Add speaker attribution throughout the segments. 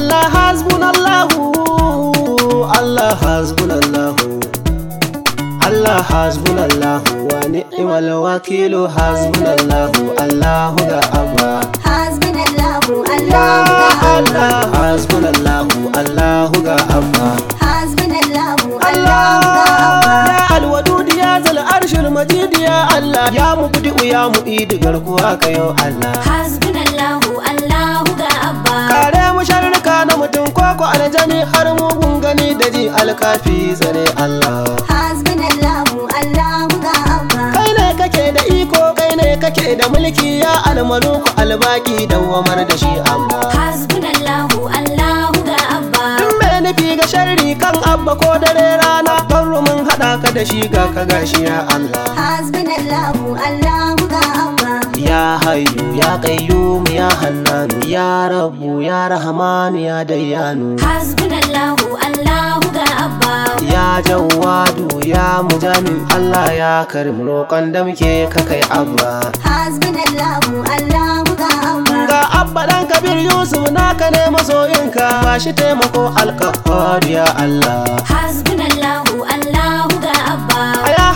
Speaker 1: Allah hasbunallahu Allah hasbunallahu Allah hasbunallahu wa ni'mal wakilu hasbunallahu Allahu. Ga abba
Speaker 2: Hasbunallahu
Speaker 1: Ya
Speaker 2: Allahu
Speaker 1: Allah. Hasbunallahu Allahu. Ga abba
Speaker 2: Hasbunallahu
Speaker 1: Allah
Speaker 2: Allahu
Speaker 1: ya alwadud ya zal arshil majid. Ya Allah ya mubdi ya mu'id garkuwa kayo Allah.
Speaker 2: Hasbunallahu
Speaker 1: koko aljani har mugun gani da ji alkafi tsare Allah.
Speaker 2: Hasbunallahu Allahu ga Abba
Speaker 1: kai ne kake da iko kai ne kake da mulki ya almaluku albaki dawamar da shi Allah.
Speaker 2: Hasbunallahu Allahu ga Abba.
Speaker 1: Duk mai nufi ga sharri kan abba ko dare rana Barru mun haɗa ka da shi ga ka gashi ya Allah.
Speaker 2: Hasbunallahu Allahu
Speaker 1: Ya hayyu ya qayyum ya hannanu ya rabbu ya rahmanu ya dayyanu.
Speaker 2: Hasbunallahu Allahu ga Abba.
Speaker 1: Ya jawadu ya mujamin Allah ya karim roƙon da muke ka kai abba.
Speaker 2: Hasbunallahu Allahu ga Abba.
Speaker 1: Ga abba ɗan kabir Yusuf naka ne masoyinka. Ba shi taimako alkafar ya Allah.
Speaker 2: Hasbunallahu Allahu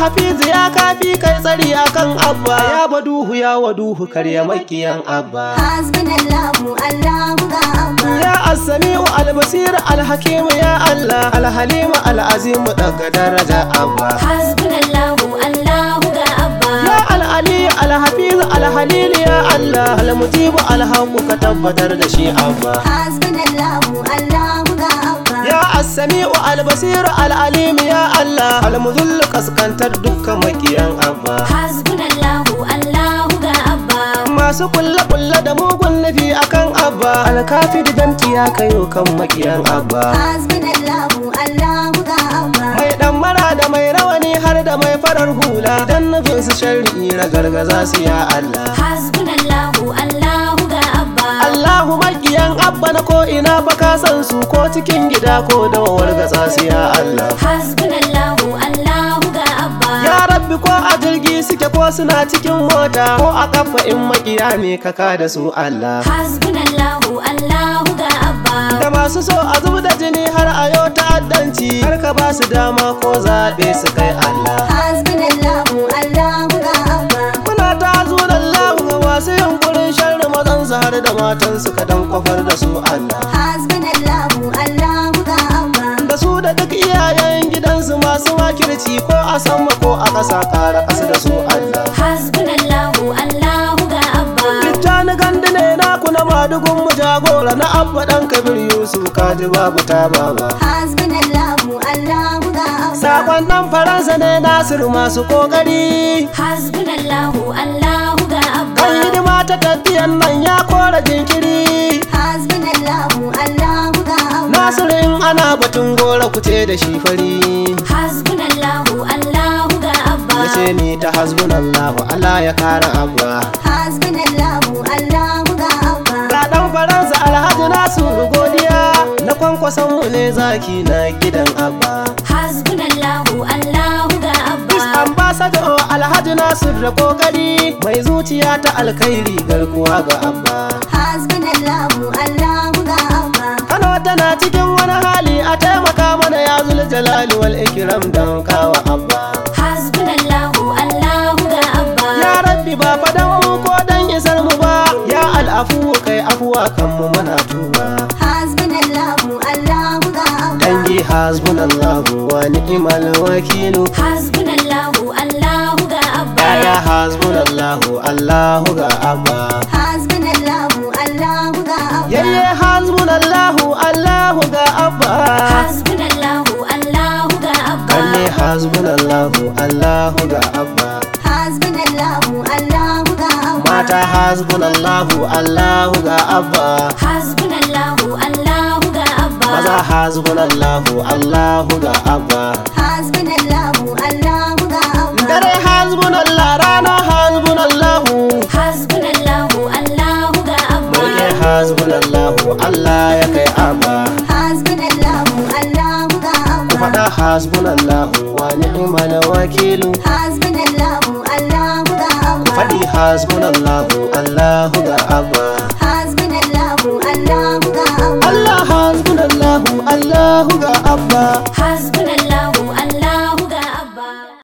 Speaker 1: hafizu ya kafi kai tsari akan abba. Ya baduhu ya waduhu karya makiyan abba.
Speaker 2: Hasbunallahu Allahu ga Abba.
Speaker 1: Ya as-sami'u al-basir al-hakim ya Allah. Al-halim al-azim daga daraja abba.
Speaker 2: Hasbunallahu Allahu ga Abba.
Speaker 1: Ya al-ali al-hafiz al-halil ya Allah. Al-mujib al-haqq ka tabbatar da shi abba.
Speaker 2: Hasbunallahu Allahu ga Abba.
Speaker 1: Ya as-sami'u al-basir al-alim ya Allah. Al-mudhill kaskantar dukkan makiyan abba.
Speaker 2: Hasbunallahu Allahu ga Abba.
Speaker 1: Masu kulle-kulle da mugun nufi akan abba. Alkafi da damti ya kayo kan makiyan abba.
Speaker 2: Hasbunallahu Allahu ga Abba.
Speaker 1: Mai dan mara da mai rawani har da mai farar hula. Dan nufin su sharri gargaza su ya Allah.
Speaker 2: Hasbunallahu Allahu
Speaker 1: makiyan abba na ko ina baka san su ko cikin gida ko da wargatsa su ya Allah.
Speaker 2: Hasbunallahu Allahu ga Abba.
Speaker 1: Ya rabbi ko a jirgi suke ko suna cikin mota ko a kafa in makiya ne ka da su Allah.
Speaker 2: Hasbunallahu Allahu ga Abba.
Speaker 1: Da masu so a zub da jini har a yau ta'addanci har ka ba su dama ko zaɓe su kai Allah.
Speaker 2: Hasbunallahu Allahu ga Abba.
Speaker 1: Muna ta Allah ga masu yunkurin sharri mazan su har da matan su ka dan a sama ko a ƙasa ƙara ƙasa da su Allah.
Speaker 2: Hasbunallahu Allahu ga Abba.
Speaker 1: Littani gandu ne na madugun mu jagora na abba ɗan kabir Yusuf. Kaji babu ta baba.
Speaker 2: Hasbunallahu Allahu ga Abba.
Speaker 1: Sakon ɗan Faransa ne Nasiru masu ƙoƙari.
Speaker 2: Hasbunallahu Allahu ga Abba.
Speaker 1: Kan hidima ta tafiyan nan ya kora jinkiri.
Speaker 2: Hasbunallahu Allahu ga Abba.
Speaker 1: Nasiru in ana batun gora kuce da shi fari.
Speaker 2: Hasbunallahu
Speaker 1: Allah ya kara abba.
Speaker 2: Hasbunallahu Allahu ga Abba.
Speaker 1: Ga ɗan Faransa Alhaji Nasiru godiya. Na kwankwason mu ne zaki na gidan abba.
Speaker 2: Hasbunallahu Allahu ga
Speaker 1: Peace
Speaker 2: Abba
Speaker 1: ambassador Alhaji Nasiru da ƙoƙari. Mai zuciya ta alkhairi garkuwa ga abba.
Speaker 2: Hasbunallahu Allahu ga Abba.
Speaker 1: Kano tana cikin wani hali a taimaka mana ya zul jalali wal ikram don kawa kai afuwa kan mu muna tuba
Speaker 2: Hasbunallahu Allahu ga Abba
Speaker 1: dangi hasbunallahu wa ni'mal wakilu.
Speaker 2: Hasbunallahu Allahu ga Abba.
Speaker 1: Ya hasbunallahu Allahu ga abba.
Speaker 2: Hasbunallahu Allahu ga Abba.
Speaker 1: Yayye hasbunallahu Allahu ga abba.
Speaker 2: Hasbunallahu Allahu ga Abba.
Speaker 1: Hasbunallahu Allahu ga abba.
Speaker 2: Hasbunallahu
Speaker 1: mata hasbunallahu Allahu ga abba.
Speaker 2: Hasbunallahu Allahu ga Abba.
Speaker 1: Maza hasbunallahu Allahu ga abba.
Speaker 2: Hasbunallahu Allahu ga Abba.
Speaker 1: Dare hasbunallah rana hasbunallahu.
Speaker 2: Hasbunallahu Allahu ga Abba.
Speaker 1: Mulki hasbunallahu Allah ya kai abba.
Speaker 2: Hasbunallahu Allahu ga
Speaker 1: ku
Speaker 2: Abba
Speaker 1: faɗa hasbunallahu wa ni'mal wakilu.
Speaker 2: Hasbunallahu Allahu ga
Speaker 1: faɗi hasbunallahu Allahu ga abba